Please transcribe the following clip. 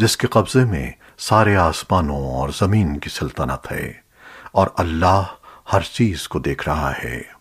جس کے قبضے میں سارے آسمانوں اور زمین کی سلطنت ہے اور اللہ ہر چیز کو دیکھ رہا ہے۔